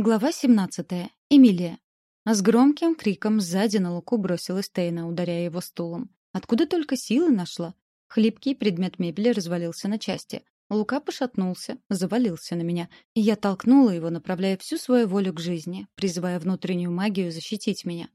Глава 17. Эмилия. С громким криком сзади на Луку бросилась Тейна, ударяя его стулом. Откуда только силы нашла? Хлипкий предмет мебели развалился на части. Лука пошатнулся, завалился на меня, и я толкнула его, направляя всю свою волю к жизни, призывая внутреннюю магию защитить меня.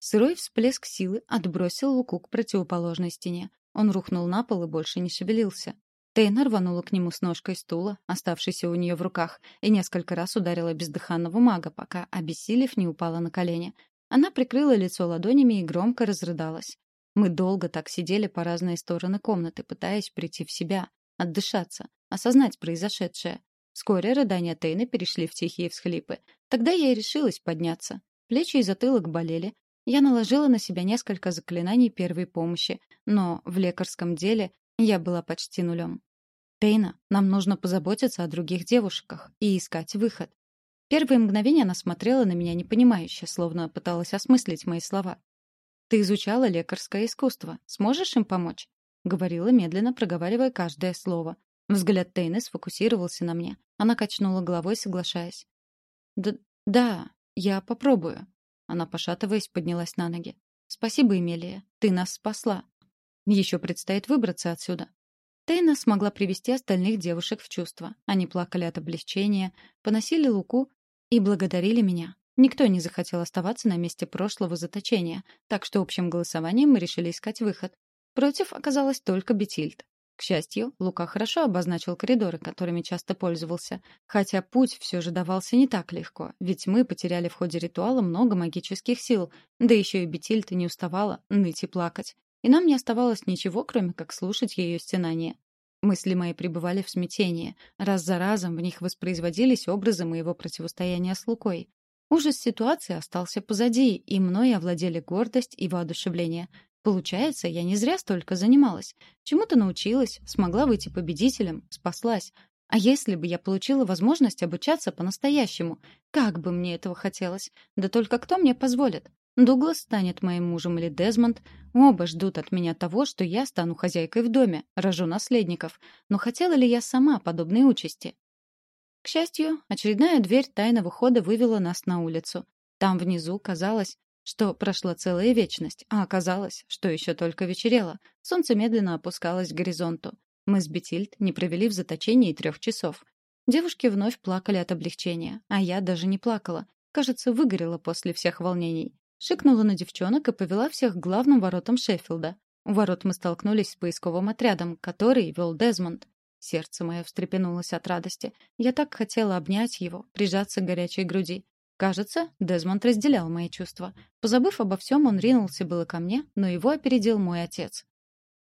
Сырой всплеск силы отбросил Луку к противоположной стене. Он рухнул на пол и больше не шевелился. Тейна рванула к нему с ножкой стула, оставшейся у нее в руках, и несколько раз ударила бездыханного мага, пока, обессилев, не упала на колени. Она прикрыла лицо ладонями и громко разрыдалась. Мы долго так сидели по разные стороны комнаты, пытаясь прийти в себя, отдышаться, осознать произошедшее. Вскоре рыдания Тейны перешли в тихие всхлипы. Тогда я и решилась подняться. Плечи и затылок болели. Я наложила на себя несколько заклинаний первой помощи, но в лекарском деле я была почти нулем. «Тейна, нам нужно позаботиться о других девушках и искать выход». Первые мгновения она смотрела на меня непонимающе, словно пыталась осмыслить мои слова. «Ты изучала лекарское искусство. Сможешь им помочь?» — говорила, медленно проговаривая каждое слово. Взгляд Тейны сфокусировался на мне. Она качнула головой, соглашаясь. «Да, да, я попробую». Она, пошатываясь, поднялась на ноги. «Спасибо, Эмилия. Ты нас спасла. Еще предстоит выбраться отсюда. Тейна смогла привести остальных девушек в чувство. Они плакали от облегчения, поносили луку и благодарили меня. Никто не захотел оставаться на месте прошлого заточения, так что общим голосованием мы решили искать выход. Против оказалась только Бетильд. К счастью, Лука хорошо обозначил коридоры, которыми часто пользовался, хотя путь все же давался не так легко, ведь мы потеряли в ходе ритуала много магических сил, да еще и Бетильд не уставала ныть и плакать и нам не оставалось ничего, кроме как слушать ее стенания. Мысли мои пребывали в смятении. Раз за разом в них воспроизводились образы моего противостояния с Лукой. Ужас ситуации остался позади, и мной овладели гордость и воодушевление. Получается, я не зря столько занималась. Чему-то научилась, смогла выйти победителем, спаслась. А если бы я получила возможность обучаться по-настоящему? Как бы мне этого хотелось? Да только кто мне позволит? Дуглас станет моим мужем или Дезмонд. Оба ждут от меня того, что я стану хозяйкой в доме, рожу наследников. Но хотела ли я сама подобной участи? К счастью, очередная дверь тайного хода вывела нас на улицу. Там внизу казалось, что прошла целая вечность, а оказалось, что еще только вечерело. Солнце медленно опускалось к горизонту. Мы с Бетильд не провели в заточении трех часов. Девушки вновь плакали от облегчения, а я даже не плакала. Кажется, выгорела после всех волнений. Шикнула на девчонок и повела всех к главным воротам Шеффилда. У ворот мы столкнулись с поисковым отрядом, который вел Дезмонд. Сердце мое встрепенулось от радости. Я так хотела обнять его, прижаться к горячей груди. Кажется, Дезмонд разделял мои чувства. Позабыв обо всем, он ринулся было ко мне, но его опередил мой отец.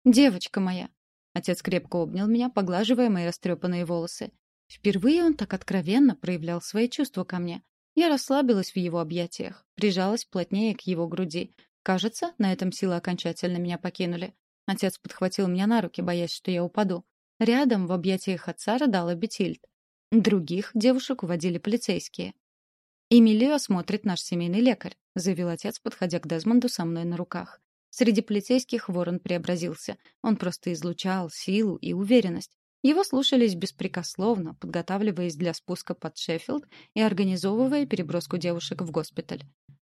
«Девочка моя!» Отец крепко обнял меня, поглаживая мои растрепанные волосы. Впервые он так откровенно проявлял свои чувства ко мне. Я расслабилась в его объятиях, прижалась плотнее к его груди. Кажется, на этом силы окончательно меня покинули. Отец подхватил меня на руки, боясь, что я упаду. Рядом, в объятиях отца, рыдала Бетильд. Других девушек уводили полицейские. «Эмилию осмотрит наш семейный лекарь», — заявил отец, подходя к Дезмонду со мной на руках. Среди полицейских ворон преобразился. Он просто излучал силу и уверенность. Его слушались беспрекословно, подготавливаясь для спуска под Шеффилд и организовывая переброску девушек в госпиталь.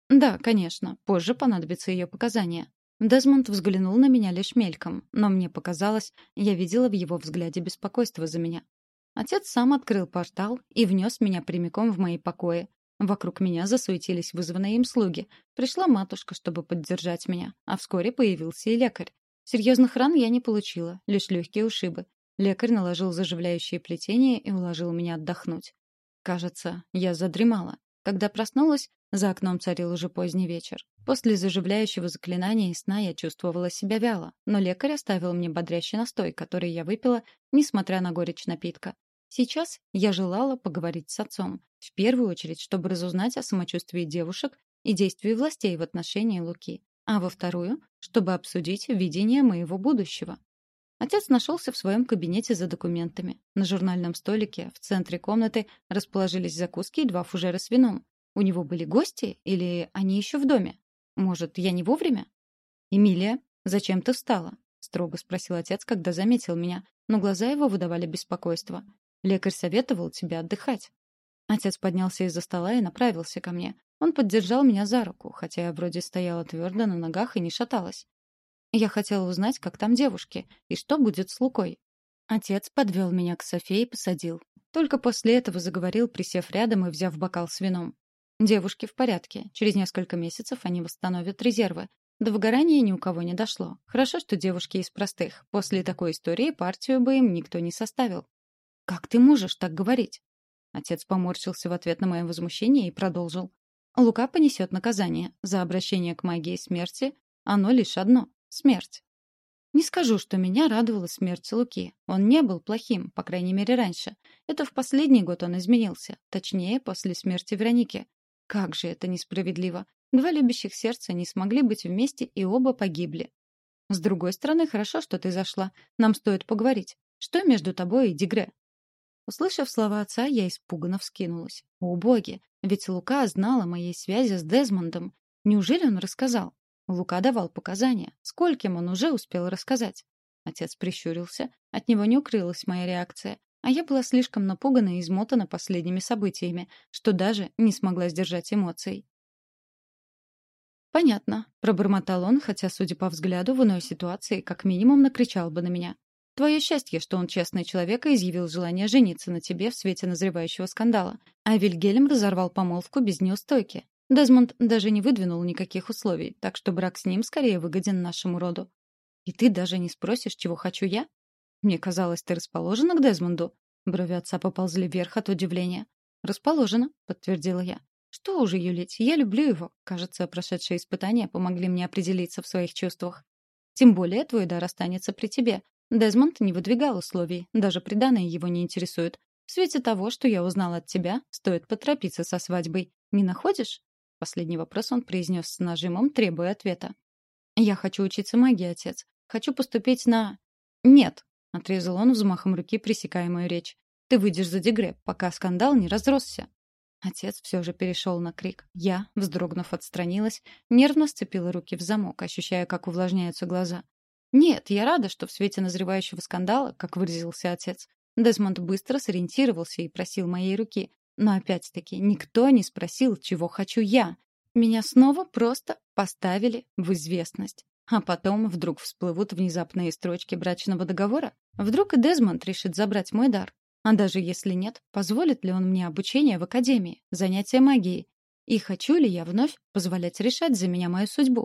Да, конечно, позже понадобятся ее показания. Дезмонд взглянул на меня лишь мельком, но мне показалось, я видела в его взгляде беспокойство за меня. Отец сам открыл портал и внес меня прямиком в мои покои. Вокруг меня засуетились вызванные им слуги. Пришла матушка, чтобы поддержать меня, а вскоре появился и лекарь. Серьезных ран я не получила, лишь легкие ушибы. Лекарь наложил заживляющее плетение и уложил меня отдохнуть. Кажется, я задремала. Когда проснулась, за окном царил уже поздний вечер. После заживляющего заклинания и сна я чувствовала себя вяло, но лекарь оставил мне бодрящий настой, который я выпила, несмотря на горечь напитка. Сейчас я желала поговорить с отцом, в первую очередь, чтобы разузнать о самочувствии девушек и действии властей в отношении Луки, а во вторую, чтобы обсудить видение моего будущего. Отец нашелся в своем кабинете за документами. На журнальном столике в центре комнаты расположились закуски и два фужера с вином. У него были гости или они еще в доме? Может, я не вовремя? «Эмилия, зачем ты встала?» — строго спросил отец, когда заметил меня, но глаза его выдавали беспокойство. «Лекарь советовал тебе отдыхать». Отец поднялся из-за стола и направился ко мне. Он поддержал меня за руку, хотя я вроде стояла твердо на ногах и не шаталась. Я хотела узнать, как там девушки, и что будет с Лукой. Отец подвел меня к Софе и посадил. Только после этого заговорил, присев рядом и взяв бокал с вином. Девушки в порядке. Через несколько месяцев они восстановят резервы. До выгорания ни у кого не дошло. Хорошо, что девушки из простых. После такой истории партию бы им никто не составил. «Как ты можешь так говорить?» Отец поморщился в ответ на мое возмущение и продолжил. «Лука понесет наказание. За обращение к магии смерти оно лишь одно — смерть. Не скажу, что меня радовала смерть Луки. Он не был плохим, по крайней мере, раньше. Это в последний год он изменился. Точнее, после смерти Вероники. Как же это несправедливо. Два любящих сердца не смогли быть вместе, и оба погибли. С другой стороны, хорошо, что ты зашла. Нам стоит поговорить. Что между тобой и Дигре? Услышав слова отца, я испуганно вскинулась. О, боги! Ведь Лука знал о моей связи с Дезмондом. Неужели он рассказал? Лука давал показания. Скольким он уже успел рассказать? Отец прищурился. От него не укрылась моя реакция. А я была слишком напугана и измотана последними событиями, что даже не смогла сдержать эмоций. «Понятно», — пробормотал он, хотя, судя по взгляду, в иной ситуации как минимум накричал бы на меня. «Твое счастье, что он честный человек и изъявил желание жениться на тебе в свете назревающего скандала. А Вильгельм разорвал помолвку без неустойки. Дезмонд даже не выдвинул никаких условий, так что брак с ним скорее выгоден нашему роду. И ты даже не спросишь, чего хочу я? Мне казалось, ты расположена к Дезмонду. Брови отца поползли вверх от удивления. «Расположена», — подтвердила я. «Что уже юлить? Я люблю его. Кажется, прошедшие испытания помогли мне определиться в своих чувствах. Тем более твой дар останется при тебе. Дезмонд не выдвигал условий, даже приданное его не интересует. В свете того, что я узнала от тебя, стоит поторопиться со свадьбой. Не находишь?» Последний вопрос он произнес с нажимом, требуя ответа. «Я хочу учиться магии, отец. Хочу поступить на...» «Нет», — отрезал он взмахом руки, пресекая мою речь. «Ты выйдешь за Дегре, пока скандал не разросся». Отец все же перешел на крик. Я, вздрогнув, отстранилась, нервно сцепила руки в замок, ощущая, как увлажняются глаза. «Нет, я рада, что в свете назревающего скандала, как выразился отец, Дезмонд быстро сориентировался и просил моей руки, но опять-таки никто не спросил, чего хочу я. Меня снова просто поставили в известность. А потом вдруг всплывут внезапные строчки брачного договора. Вдруг и Дезмонд решит забрать мой дар. А даже если нет, позволит ли он мне обучение в академии, занятия магией? И хочу ли я вновь позволять решать за меня мою судьбу?